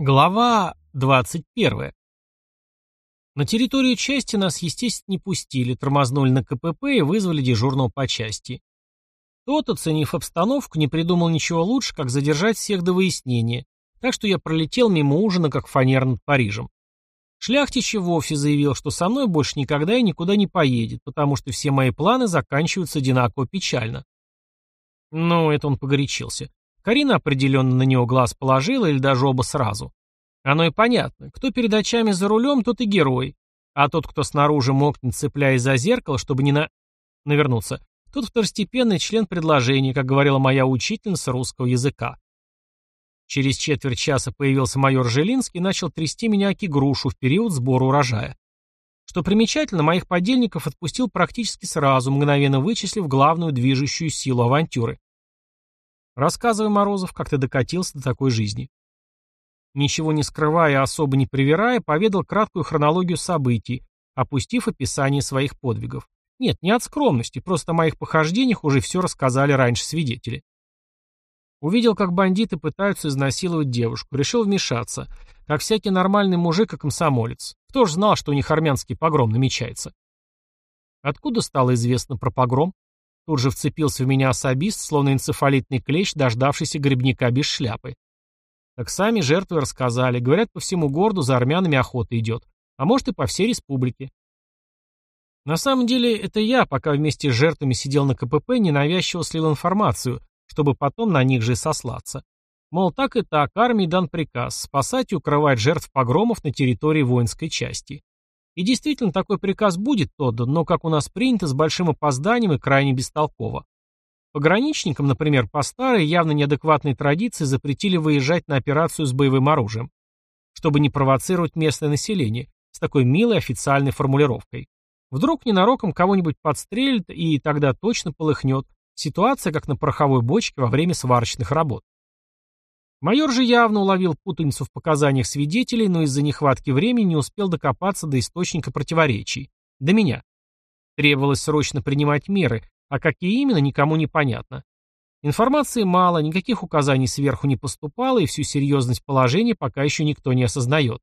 Глава 21. На территорию части нас, естественно, не пустили, тормознули на КПП и вызвали дежурного по части. Тот, оценив обстановку, не придумал ничего лучше, как задержать всех до выяснения, так что я пролетел мимо ужина, как фанер над Парижем. Шляхтич и вовсе заявил, что со мной больше никогда и никуда не поедет, потому что все мои планы заканчиваются одинаково печально. Ну, это он погорячился. Карина определенно на него глаз положила или даже оба сразу. Оно и понятно. Кто перед очами за рулем, тот и герой. А тот, кто снаружи мокнет, цепляясь за зеркало, чтобы не на... навернуться, тот второстепенный член предложения, как говорила моя учительница русского языка. Через четверть часа появился майор Желинский и начал трясти меня оки грушу в период сбора урожая. Что примечательно, моих подельников отпустил практически сразу, мгновенно вычислив главную движущую силу авантюры. Рассказывай, Морозов, как ты докатился до такой жизни. Ничего не скрывая и особо не привирая, поведал краткую хронологию событий, опустив описание своих подвигов. Нет, не от скромности, просто о моих похождениях уже все рассказали раньше свидетели. Увидел, как бандиты пытаются изнасиловать девушку, решил вмешаться, как всякий нормальный мужик и комсомолец. Кто ж знал, что у них армянский погром намечается? Откуда стало известно про погром? Тут же вцепился в меня особист, словно энцефалитный клещ, дождавшийся грибника без шляпы. Так сами жертвы рассказали. Говорят, по всему городу за армянами охота идет. А может и по всей республике. На самом деле, это я, пока вместе с жертвами сидел на КПП, ненавязчиво слил информацию, чтобы потом на них же и сослаться. Мол, так и так, армии дан приказ спасать и укрывать жертв погромов на территории воинской части. И действительно, такой приказ будет отдан, но, как у нас принято, с большим опозданием и крайне бестолково. Пограничникам, например, по старой, явно неадекватной традиции запретили выезжать на операцию с боевым оружием, чтобы не провоцировать местное население, с такой милой официальной формулировкой. Вдруг ненароком кого-нибудь подстрелят, и тогда точно полыхнет. Ситуация, как на пороховой бочке во время сварочных работ. Майор же явно уловил путаницу в показаниях свидетелей, но из-за нехватки времени не успел докопаться до источника противоречий. До меня. Требовалось срочно принимать меры, а какие именно, никому не понятно. Информации мало, никаких указаний сверху не поступало, и всю серьезность положения пока еще никто не осознает.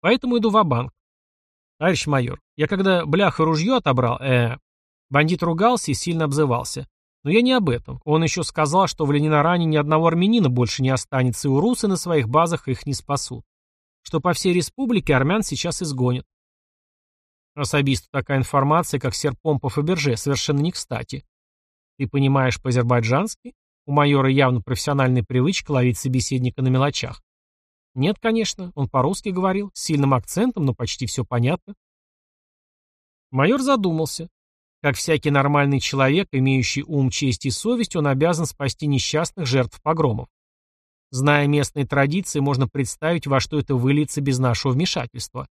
Поэтому иду в банк Товарищ майор, я когда блях и ружье отобрал, э, Бандит ругался и сильно обзывался. Но я не об этом. Он еще сказал, что в Ленинаране ни одного армянина больше не останется, и урусы на своих базах их не спасут. Что по всей республике армян сейчас изгонят. Особисту такая информация, как серпом по Фаберже, совершенно не кстати. Ты понимаешь по-азербайджански? У майора явно профессиональная привычка ловить собеседника на мелочах. Нет, конечно, он по-русски говорил, с сильным акцентом, но почти все понятно. Майор задумался. Как всякий нормальный человек, имеющий ум, честь и совесть, он обязан спасти несчастных жертв погромов. Зная местные традиции, можно представить, во что это выльется без нашего вмешательства.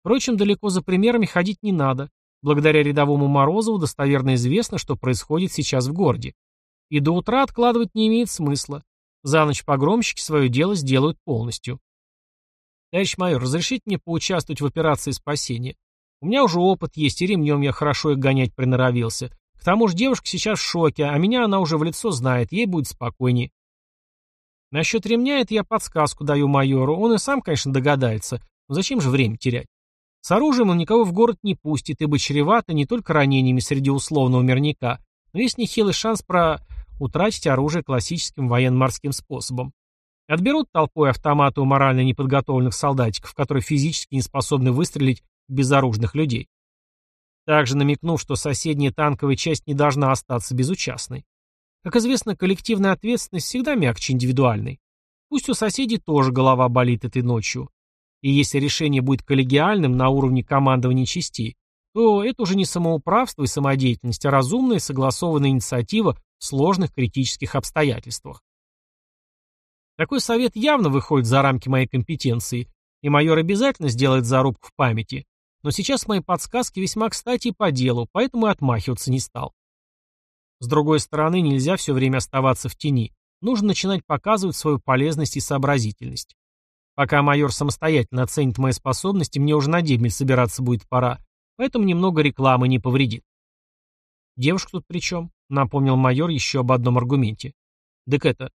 Впрочем, далеко за примерами ходить не надо. Благодаря рядовому Морозову достоверно известно, что происходит сейчас в городе. И до утра откладывать не имеет смысла. За ночь погромщики свое дело сделают полностью. Товарищ майор, разрешите мне поучаствовать в операции спасения? У меня уже опыт есть, и ремнем я хорошо их гонять приноровился. К тому же девушка сейчас в шоке, а меня она уже в лицо знает, ей будет спокойнее. Насчет ремня это я подсказку даю майору, он и сам, конечно, догадается, но зачем же время терять? С оружием он никого в город не пустит, ибо чревато не только ранениями среди условного мирника, но есть нехилый шанс про утратить оружие классическим военно-морским способом. Отберут толпой автоматы у морально неподготовленных солдатиков, которые физически не способны выстрелить безоружных людей. Также намекнув, что соседняя танковая часть не должна остаться безучастной. Как известно, коллективная ответственность всегда мягче индивидуальной. Пусть у соседей тоже голова болит этой ночью. И если решение будет коллегиальным на уровне командования частей, то это уже не самоуправство и самодеятельность, а разумная согласованная инициатива в сложных критических обстоятельствах. Такой совет явно выходит за рамки моей компетенции, и майор обязательно сделает зарубку в памяти, но сейчас мои подсказки весьма кстати и по делу, поэтому и отмахиваться не стал. С другой стороны, нельзя все время оставаться в тени. Нужно начинать показывать свою полезность и сообразительность. Пока майор самостоятельно оценит мои способности, мне уже на дебель собираться будет пора, поэтому немного рекламы не повредит. «Девушка тут при чем?» — напомнил майор еще об одном аргументе. «Так это,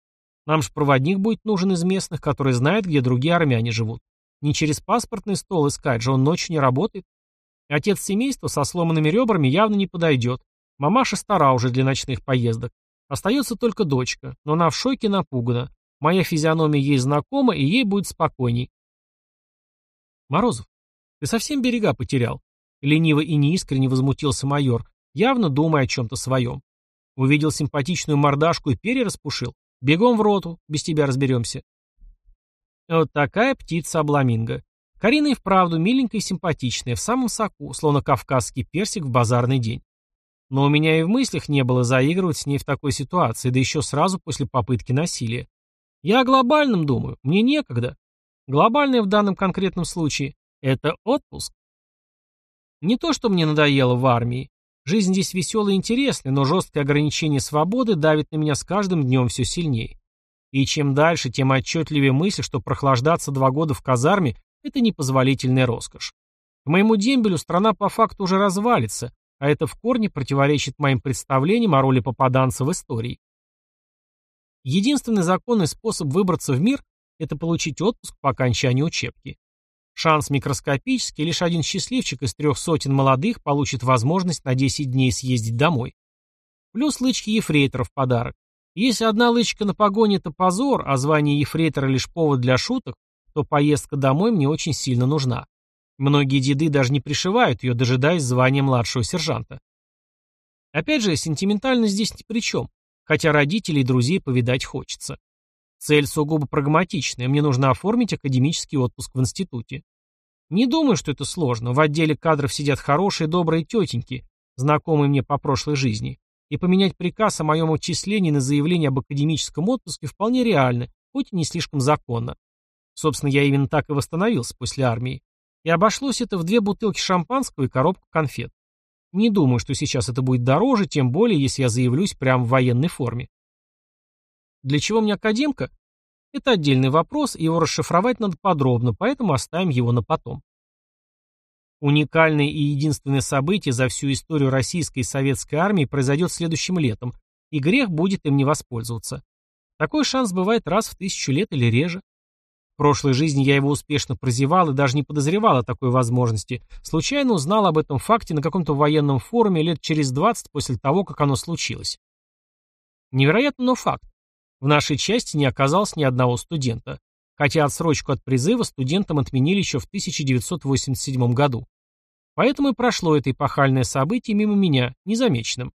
Нам же проводник будет нужен из местных, который знает, где другие армяне живут. Не через паспортный стол искать же, он ночью не работает. Отец семейства со сломанными ребрами явно не подойдет. Мамаша стара уже для ночных поездок. Остается только дочка, но она в шоке напугана. Моя физиономия ей знакома, и ей будет спокойней. Морозов, ты совсем берега потерял. Лениво и неискренне возмутился майор, явно думая о чем-то своем. Увидел симпатичную мордашку и перья распушил. Бегом в роту, без тебя разберемся. Вот такая птица обламинго. Карина и вправду миленькая и симпатичная, в самом соку, словно кавказский персик в базарный день. Но у меня и в мыслях не было заигрывать с ней в такой ситуации, да еще сразу после попытки насилия. Я о глобальном думаю, мне некогда. Глобальное в данном конкретном случае – это отпуск. Не то, что мне надоело в армии. Жизнь здесь веселая и интересная, но жесткое ограничение свободы давит на меня с каждым днем все сильнее. И чем дальше, тем отчетливее мысль, что прохлаждаться два года в казарме – это непозволительная роскошь. К моему дембелю страна по факту уже развалится, а это в корне противоречит моим представлениям о роли попаданца в истории. Единственный законный способ выбраться в мир – это получить отпуск по окончании учебки. Шанс микроскопический, лишь один счастливчик из трех сотен молодых получит возможность на 10 дней съездить домой. Плюс лычки ефрейтора в подарок. Если одна лычка на погоне – это позор, а звание ефрейтора лишь повод для шуток, то поездка домой мне очень сильно нужна. Многие деды даже не пришивают ее, дожидаясь звания младшего сержанта. Опять же, сентиментальность здесь ни при чем, хотя родителей и друзей повидать хочется. Цель сугубо прагматичная, мне нужно оформить академический отпуск в институте. Не думаю, что это сложно, в отделе кадров сидят хорошие добрые тетеньки, знакомые мне по прошлой жизни, и поменять приказ о моем отчислении на заявление об академическом отпуске вполне реально, хоть и не слишком законно. Собственно, я именно так и восстановился после армии. И обошлось это в две бутылки шампанского и коробку конфет. Не думаю, что сейчас это будет дороже, тем более, если я заявлюсь прямо в военной форме. Для чего мне академка? Это отдельный вопрос, его расшифровать надо подробно, поэтому оставим его на потом. Уникальное и единственное событие за всю историю российской и советской армии произойдет следующим летом, и грех будет им не воспользоваться. Такой шанс бывает раз в тысячу лет или реже прошлой жизни я его успешно прозевал и даже не подозревал о такой возможности. Случайно узнал об этом факте на каком-то военном форуме лет через 20 после того, как оно случилось. Невероятно, но факт. В нашей части не оказалось ни одного студента, хотя отсрочку от призыва студентам отменили еще в 1987 году. Поэтому и прошло это эпохальное событие мимо меня, незамеченным.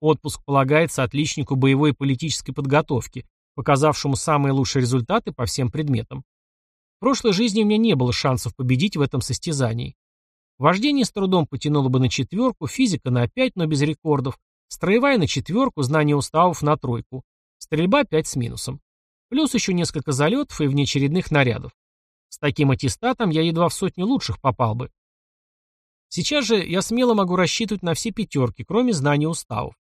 Отпуск полагается отличнику боевой и политической подготовки, показавшему самые лучшие результаты по всем предметам. В прошлой жизни у меня не было шансов победить в этом состязании. Вождение с трудом потянуло бы на четверку, физика на пять, но без рекордов, строевая на четверку, знание уставов на тройку, стрельба пять с минусом. Плюс еще несколько залетов и внеочередных нарядов. С таким аттестатом я едва в сотню лучших попал бы. Сейчас же я смело могу рассчитывать на все пятерки, кроме знания уставов.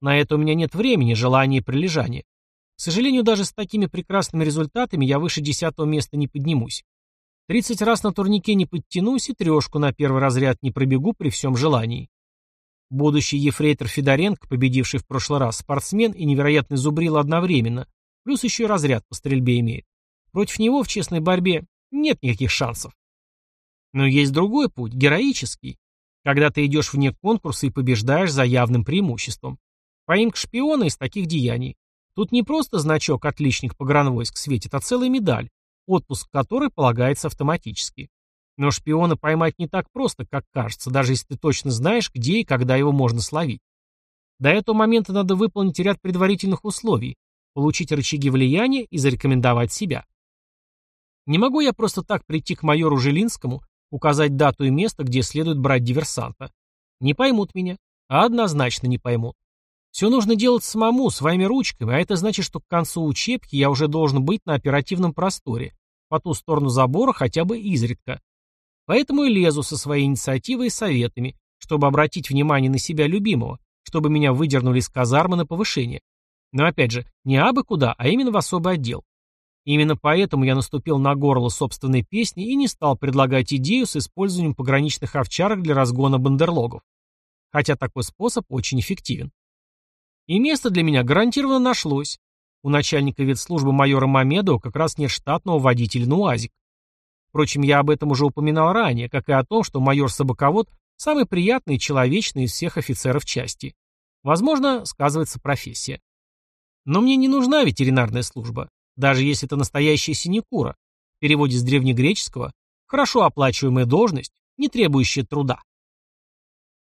На это у меня нет времени, желания и прилежания. К сожалению, даже с такими прекрасными результатами я выше десятого места не поднимусь. Тридцать раз на турнике не подтянусь и трешку на первый разряд не пробегу при всем желании. Будущий ефрейтор Федоренко, победивший в прошлый раз, спортсмен и невероятный зубрил одновременно, плюс еще и разряд по стрельбе имеет. Против него в честной борьбе нет никаких шансов. Но есть другой путь, героический, когда ты идешь вне конкурса и побеждаешь за явным преимуществом. Поимка шпиона из таких деяний. Тут не просто значок «Отличник погранвойск» светит, а целая медаль, отпуск которой полагается автоматически. Но шпиона поймать не так просто, как кажется, даже если ты точно знаешь, где и когда его можно словить. До этого момента надо выполнить ряд предварительных условий, получить рычаги влияния и зарекомендовать себя. Не могу я просто так прийти к майору Жилинскому, указать дату и место, где следует брать диверсанта. Не поймут меня, а однозначно не поймут. Все нужно делать самому, своими ручками, а это значит, что к концу учебки я уже должен быть на оперативном просторе, по ту сторону забора хотя бы изредка. Поэтому и лезу со своей инициативой и советами, чтобы обратить внимание на себя любимого, чтобы меня выдернули из казармы на повышение. Но опять же, не абы куда, а именно в особый отдел. Именно поэтому я наступил на горло собственной песни и не стал предлагать идею с использованием пограничных овчарок для разгона бандерлогов. Хотя такой способ очень эффективен. И место для меня гарантированно нашлось. У начальника ветслужбы майора Мамедова как раз нет штатного водителя на УАЗик. Впрочем, я об этом уже упоминал ранее, как и о том, что майор Собаковод самый приятный и человечный из всех офицеров части. Возможно, сказывается профессия. Но мне не нужна ветеринарная служба, даже если это настоящая синекура. В переводе с древнегреческого – хорошо оплачиваемая должность, не требующая труда.